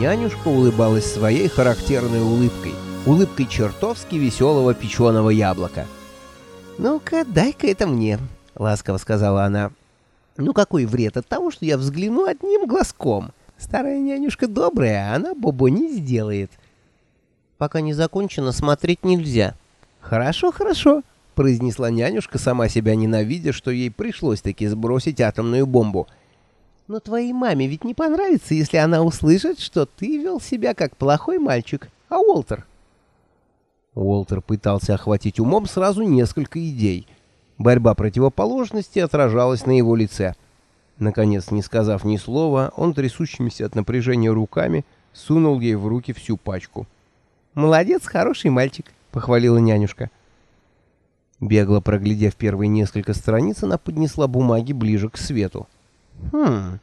Нянюшка улыбалась своей характерной улыбкой, улыбкой чертовски веселого печеного яблока. «Ну-ка, дай-ка это мне», — ласково сказала она. «Ну какой вред от того, что я взгляну одним глазком? Старая нянюшка добрая, а она бобо не сделает». «Пока не закончено, смотреть нельзя». «Хорошо, хорошо», — произнесла нянюшка, сама себя ненавидя, что ей пришлось таки сбросить атомную бомбу. «Но твоей маме ведь не понравится, если она услышит, что ты вел себя как плохой мальчик, а Уолтер...» Уолтер пытался охватить умом сразу несколько идей. Борьба противоположности отражалась на его лице. Наконец, не сказав ни слова, он трясущимися от напряжения руками сунул ей в руки всю пачку. «Молодец, хороший мальчик», — похвалила нянюшка. Бегло проглядев первые несколько страниц, она поднесла бумаги ближе к свету. «Хм...»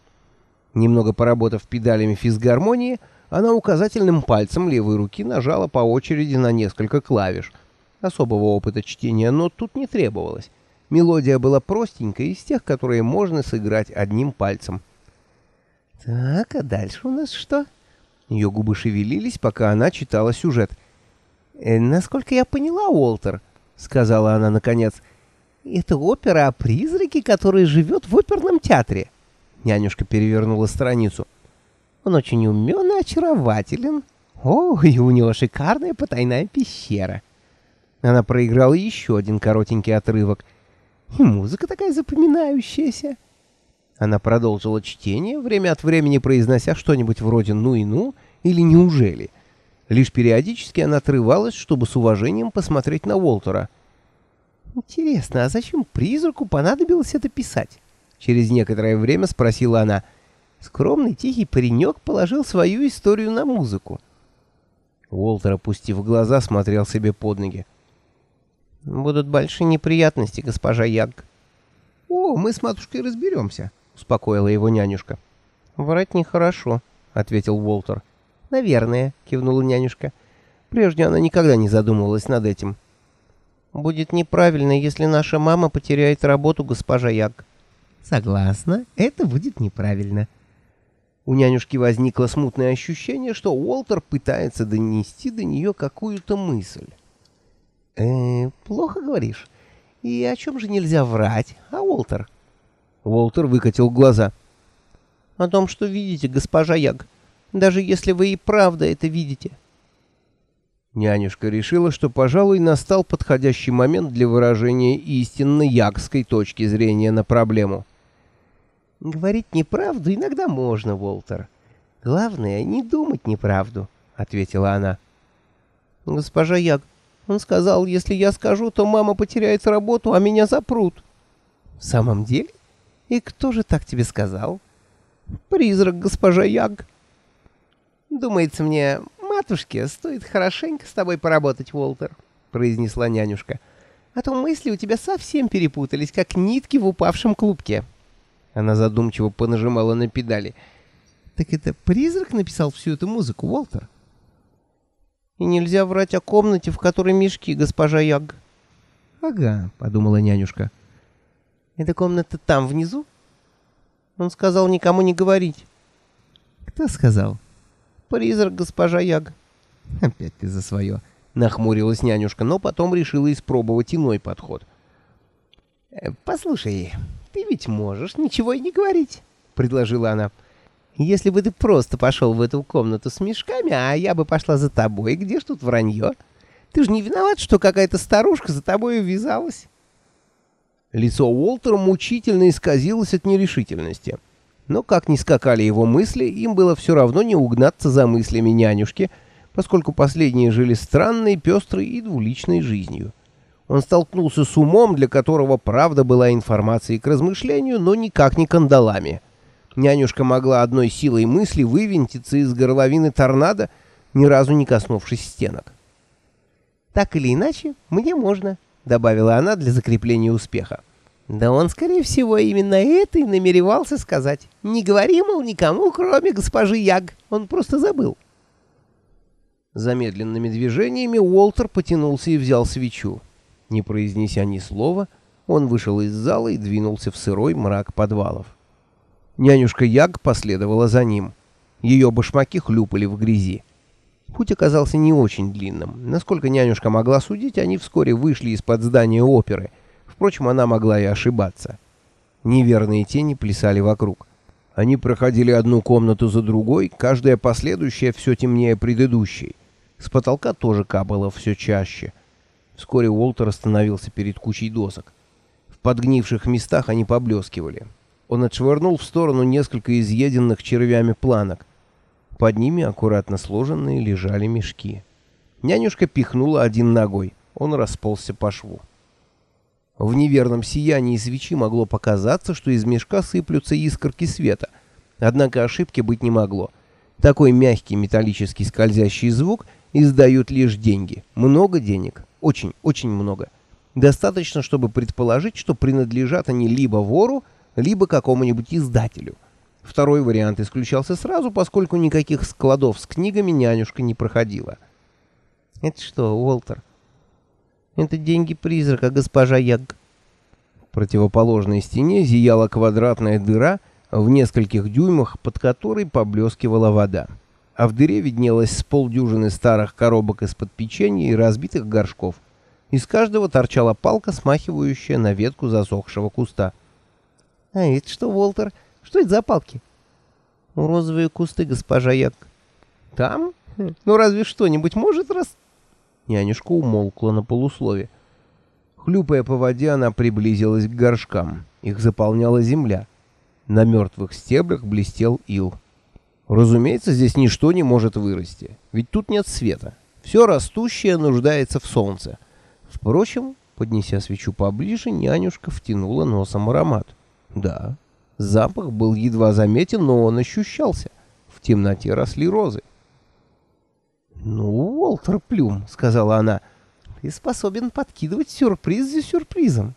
Немного поработав педалями физгармонии, она указательным пальцем левой руки нажала по очереди на несколько клавиш. Особого опыта чтения нот тут не требовалось. Мелодия была простенькая, из тех, которые можно сыграть одним пальцем. «Так, а дальше у нас что?» Ее губы шевелились, пока она читала сюжет. «Э, «Насколько я поняла, Уолтер», — сказала она наконец, — «это опера о призраке, который живет в оперном театре». Нянюшка перевернула страницу. «Он очень умен и очарователен. О, и у него шикарная потайная пещера». Она проиграла еще один коротенький отрывок. «И музыка такая запоминающаяся». Она продолжила чтение, время от времени произнося что-нибудь вроде «ну и ну» или «неужели?». Лишь периодически она отрывалась, чтобы с уважением посмотреть на Уолтера. «Интересно, а зачем призраку понадобилось это писать?» Через некоторое время спросила она. Скромный тихий паренек положил свою историю на музыку. Уолтер, опустив глаза, смотрел себе под ноги. «Будут большие неприятности, госпожа Яг». «О, мы с матушкой разберемся», — успокоила его нянюшка. «Врать нехорошо», — ответил Уолтер. «Наверное», — кивнула нянюшка. Прежде она никогда не задумывалась над этим. «Будет неправильно, если наша мама потеряет работу, госпожа Яг». «Согласна, это будет неправильно». У нянюшки возникло смутное ощущение, что Уолтер пытается донести до нее какую-то мысль. «Э, плохо говоришь. И о чем же нельзя врать, а, Уолтер?» Уолтер выкатил глаза. «О том, что видите, госпожа Яг, даже если вы и правда это видите». Нянюшка решила, что, пожалуй, настал подходящий момент для выражения истинно ягской точки зрения на проблему. «Говорить неправду иногда можно, Уолтер. Главное, не думать неправду», — ответила она. «Госпожа Яг, он сказал, если я скажу, то мама потеряет работу, а меня запрут». «В самом деле?» «И кто же так тебе сказал?» «Призрак, госпожа Яг». «Думается мне, матушке стоит хорошенько с тобой поработать, Уолтер», — произнесла нянюшка. «А то мысли у тебя совсем перепутались, как нитки в упавшем клубке». Она задумчиво понажимала на педали. «Так это призрак написал всю эту музыку, Уолтер?» «И нельзя врать о комнате, в которой мешки, госпожа Яг». «Ага», — подумала нянюшка. Эта комната там, внизу? Он сказал никому не говорить. Кто сказал? Призрак госпожа Яг. Опять ты за свое. Нахмурилась нянюшка, но потом решила испробовать иной подход. «Э, «Послушай, ты ведь можешь ничего и не говорить», — предложила она. «Если бы ты просто пошел в эту комнату с мешками, а я бы пошла за тобой, где ж тут вранье? Ты же не виноват, что какая-то старушка за тобой увязалась?» Лицо Уолтера мучительно исказилось от нерешительности. Но как ни скакали его мысли, им было все равно не угнаться за мыслями нянюшки, поскольку последние жили странной, пестрой и двуличной жизнью. Он столкнулся с умом, для которого правда была информацией к размышлению, но никак не кандалами. Нянюшка могла одной силой мысли вывинтиться из горловины торнадо, ни разу не коснувшись стенок. «Так или иначе, мне можно», — добавила она для закрепления успеха. Да он, скорее всего, именно это и намеревался сказать. Не говори, мол, никому, кроме госпожи Яг. Он просто забыл. Замедленными движениями Уолтер потянулся и взял свечу. Не произнеся ни слова, он вышел из зала и двинулся в сырой мрак подвалов. Нянюшка Яг последовала за ним. Ее башмаки хлюпали в грязи. Путь оказался не очень длинным. Насколько нянюшка могла судить, они вскоре вышли из-под здания оперы. Впрочем, она могла и ошибаться. Неверные тени плясали вокруг. Они проходили одну комнату за другой, каждая последующая все темнее предыдущей. С потолка тоже капало все чаще. Вскоре Уолтер остановился перед кучей досок. В подгнивших местах они поблескивали. Он отшвырнул в сторону несколько изъеденных червями планок. Под ними, аккуратно сложенные, лежали мешки. Нянюшка пихнула один ногой. Он расползся по шву. В неверном сиянии свечи могло показаться, что из мешка сыплются искорки света. Однако ошибки быть не могло. Такой мягкий металлический скользящий звук издают лишь деньги. Много денег. Очень, очень много. Достаточно, чтобы предположить, что принадлежат они либо вору, либо какому-нибудь издателю. Второй вариант исключался сразу, поскольку никаких складов с книгами нянюшка не проходила. «Это что, Уолтер?» «Это деньги призрака, госпожа Яг». В противоположной стене зияла квадратная дыра в нескольких дюймах, под которой поблескивала вода. А в дыре виднелось с полдюжины старых коробок из-под печенья и разбитых горшков. Из каждого торчала палка, смахивающая на ветку засохшего куста. «А это что, Уолтер?» Что это за палки? Розовые кусты, госпожа Як. Там? Хм, ну разве что-нибудь может раз... Нянюшка умолкла на полуслове. Хлюпая по воде, она приблизилась к горшкам. Их заполняла земля. На мертвых стеблях блестел ил. Разумеется, здесь ничто не может вырасти, ведь тут нет света. Все растущее нуждается в солнце. Впрочем, поднеся свечу поближе, нянюшка втянула носом аромат. Да, Запах был едва заметен, но он ощущался. В темноте росли розы. «Ну, Уолтер Плюм», — сказала она, — «ты способен подкидывать сюрприз за сюрпризом».